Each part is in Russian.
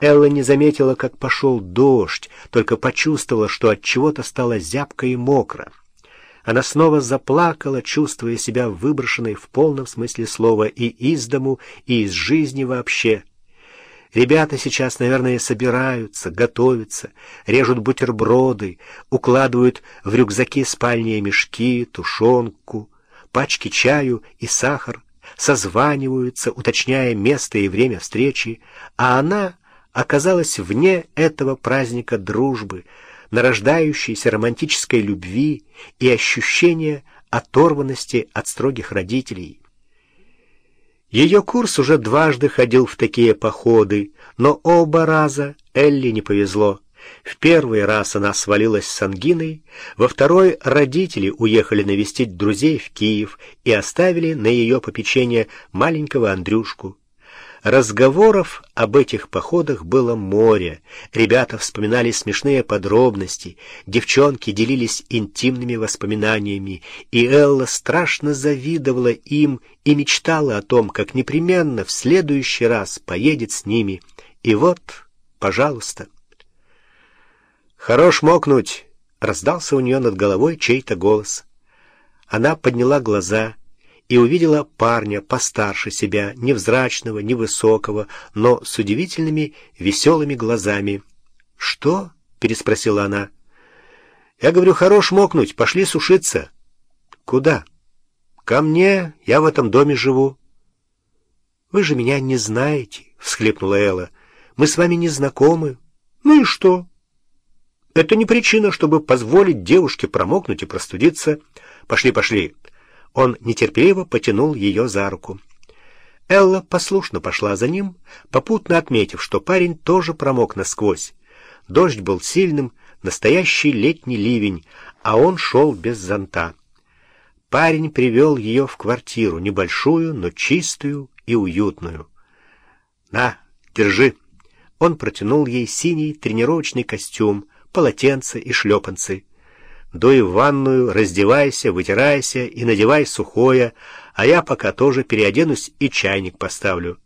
Элла не заметила, как пошел дождь, только почувствовала, что от чего-то стало зябко и мокро. Она снова заплакала, чувствуя себя выброшенной в полном смысле слова и из дому, и из жизни вообще. Ребята сейчас, наверное, собираются, готовятся, режут бутерброды, укладывают в рюкзаки спальные мешки, тушенку, пачки чаю и сахар, созваниваются, уточняя место и время встречи, а она оказалась вне этого праздника дружбы, нарождающейся романтической любви и ощущения оторванности от строгих родителей. Ее курс уже дважды ходил в такие походы, но оба раза Элли не повезло. В первый раз она свалилась с ангиной, во второй родители уехали навестить друзей в Киев и оставили на ее попечение маленького Андрюшку. Разговоров об этих походах было море. Ребята вспоминали смешные подробности, девчонки делились интимными воспоминаниями, и Элла страшно завидовала им и мечтала о том, как непременно в следующий раз поедет с ними. И вот, пожалуйста. «Хорош мокнуть!» — раздался у нее над головой чей-то голос. Она подняла глаза — и увидела парня постарше себя, невзрачного, невысокого, но с удивительными веселыми глазами. «Что?» — переспросила она. «Я говорю, хорош мокнуть, пошли сушиться». «Куда?» «Ко мне, я в этом доме живу». «Вы же меня не знаете», — всхлипнула Элла. «Мы с вами не знакомы». «Ну и что?» «Это не причина, чтобы позволить девушке промокнуть и простудиться. Пошли, пошли». Он нетерпеливо потянул ее за руку. Элла послушно пошла за ним, попутно отметив, что парень тоже промок насквозь. Дождь был сильным, настоящий летний ливень, а он шел без зонта. Парень привел ее в квартиру, небольшую, но чистую и уютную. «На, держи!» Он протянул ей синий тренировочный костюм, полотенце и шлепанцы дуй в ванную, раздевайся, вытирайся и надевай сухое, а я пока тоже переоденусь и чайник поставлю.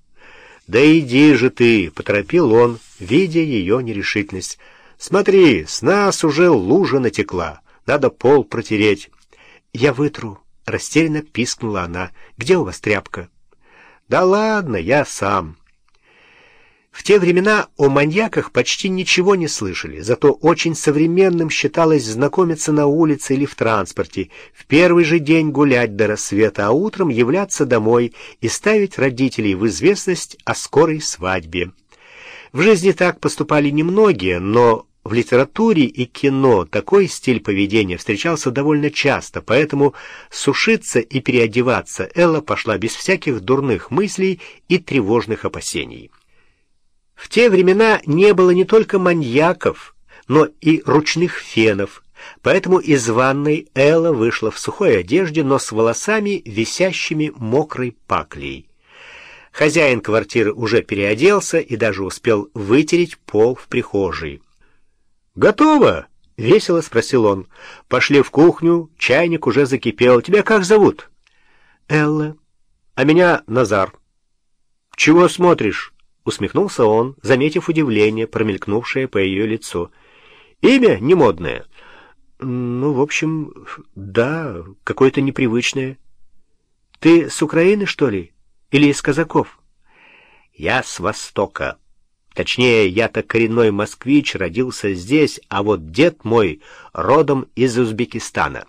«Да иди же ты!» — поторопил он, видя ее нерешительность. «Смотри, с нас уже лужа натекла, надо пол протереть». «Я вытру», — растерянно пискнула она. «Где у вас тряпка?» «Да ладно, я сам». В те времена о маньяках почти ничего не слышали, зато очень современным считалось знакомиться на улице или в транспорте, в первый же день гулять до рассвета, а утром являться домой и ставить родителей в известность о скорой свадьбе. В жизни так поступали немногие, но в литературе и кино такой стиль поведения встречался довольно часто, поэтому сушиться и переодеваться Элла пошла без всяких дурных мыслей и тревожных опасений. В те времена не было не только маньяков, но и ручных фенов, поэтому из ванной Элла вышла в сухой одежде, но с волосами, висящими мокрой паклей. Хозяин квартиры уже переоделся и даже успел вытереть пол в прихожей. «Готово?» — весело спросил он. «Пошли в кухню, чайник уже закипел. Тебя как зовут?» «Элла». «А меня Назар». «Чего смотришь?» Усмехнулся он, заметив удивление, промелькнувшее по ее лицу. «Имя не модное». «Ну, в общем, да, какое-то непривычное». «Ты с Украины, что ли? Или из казаков?» «Я с Востока. Точнее, я-то коренной москвич, родился здесь, а вот дед мой родом из Узбекистана».